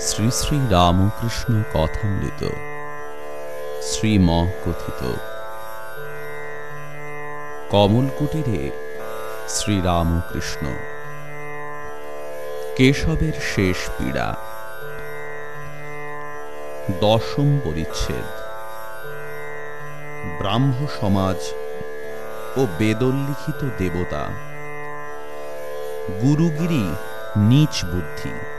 শ্রী শ্রী রামকৃষ্ণ কথামৃত শ্রীম কথিত কমল কুটিরে শ্রীরামকৃষ্ণ। কেশবের শেষ পীড়া। দশম পরিচ্ছেদ। ব্রাহ্ম সমাজ ও বেদোল্লিখিত দেবতা। গুরুগিরি, নীচ বুদ্ধি।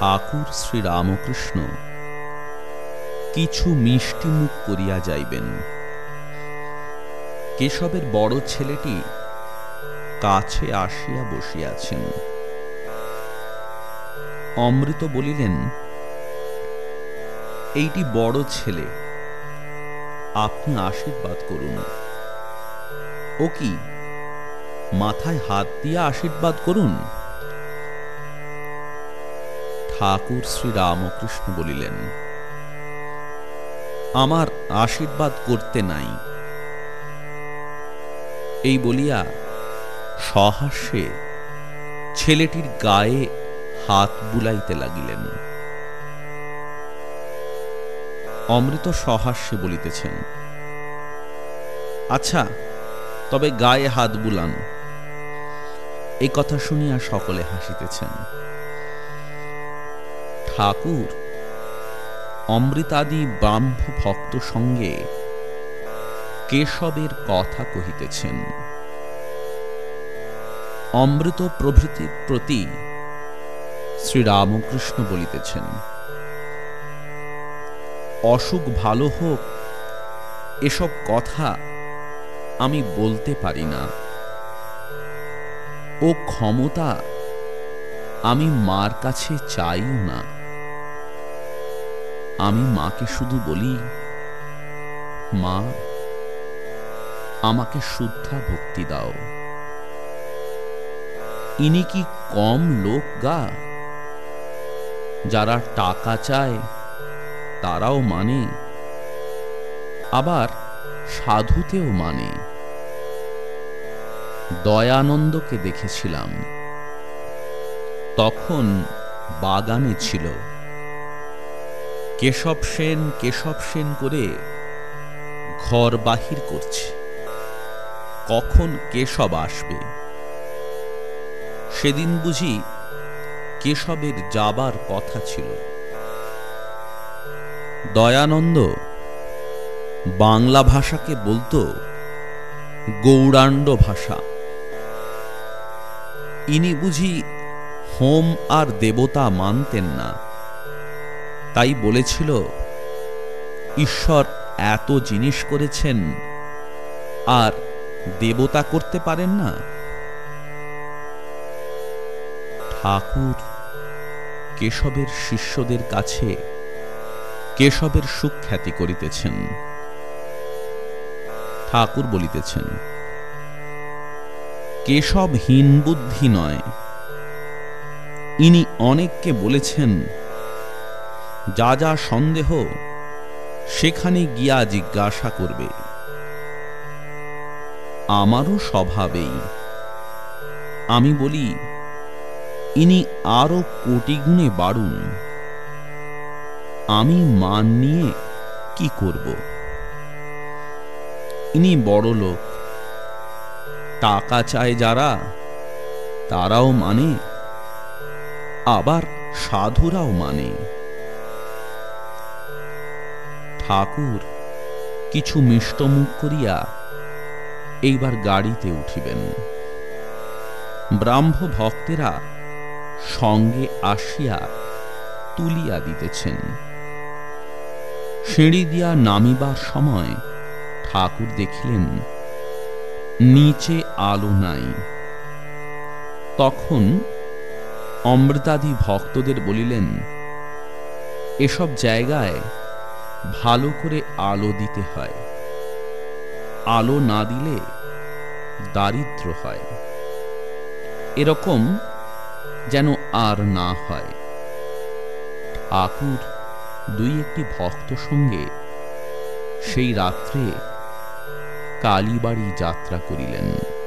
ঠাকুর শ্রীরামকৃষ্ণ। কিছু মিষ্টি মুখ করিয়া যাইবেন। কেশবের বড় ছেলেটি কাছে আসিয়া বসিয়াছেন। অমৃত বলিলেন, এইটি বড় ছেলে, আপনি আশীর্বাদ করুন। ও কি, মাথায় হাত দিয়ে আশীর্বাদ করুন? ঠাকুর শ্রী রামকৃষ্ণ বলিলেন, আমার আশীর্বাদ করতে নাই। এই বলিয়া সহাস্যে ছেলেটির গায়ে হাত বুলাইতে লাগিলেন। অমৃত সহাস্যে বলিতেছেন আচ্ছা তবে গায়ে হাত বুলান। এই কথা শুনিয়া সকলে হাসিতেছেন। ঠাকুর। অমৃতাদি ব্রাহ্ম ভক্ত সঙ্গে কেশবের কথা কহিতেছেন। অমৃত প্রভৃতির প্রতি শ্রীরামকৃষ্ণ বলিতেছেন, অসুখ ভালো হোক, এসব কথা আমি বলতে পারি না। ও ক্ষমতা আমি মার কাছে চাইও না। আমি মাকে শুধু বলি, মা, আমাকে শুদ্ধা ভক্তি দাও। ইনি কি কম লোক গা? যারা টাকা চায়, তারাও মানে। আবার সাধুতেও মানে। দয়ানন্দকে দেখেছিলাম। তখন বাগানে ছিল। কেশব সেন কেশব সেন করে ঘর বাহির করছে। কখন কেশব আসবে? সেদিন বুঝি কেশবের যাবার কথা ছিল। দয়ানন্দ বাংলা ভাষাকে বলতো গৌড়াণ্ড ভাষা। ইনি বুঝি হোম আর দেবতা মানতেন না। তাই বলেছিল, ঈশ্বর এত জিনিস করেছেন, আর দেবতা করতে পারেন না? ঠাকুর কেশবের শিষ্যদের কাছে কেশবের সুখ্যাতি করিতেছেন। ঠাকুর বলিতেছেন কেশব হীন বুদ্ধি নয়। ইনি অনেককে বলেছেন যা যা সন্দেহ, সেখানে গিয়া জিজ্ঞাসা করবে। আমারও স্বভাবেই। আমি বলি, ইনি আরও কোটি গুণে বাড়ুন। আমি মান নিয়ে কি করব? ইনি বড় লোক। টাকা চায় যারা, তারাও মানে। আবার সাধুরাও মানে। ঠাকুর, কিছু মিষ্টমুখ করিয়া এইবার গাড়িতে উঠিবেন। ব্রাহ্ম ভক্তেরা সঙ্গে আসিয়া তুলিয়া দিতেছেন। সিঁড়ি দিয়া নামিবার সময় ঠাকুর দেখিলেন, নিচে আলো নাই। তখন অমৃতাদি ভক্তদের বলিলেন, এসব জায়গায় ভালো করে আলো দিতে হয়। আলো না দিলে দারিদ্র হয়। এরকম যেন আর না হয়। ঠাকুর দুই একটি ভক্ত সঙ্গে সেই রাত্রে কালীবাড়ি যাত্রা করিলেন।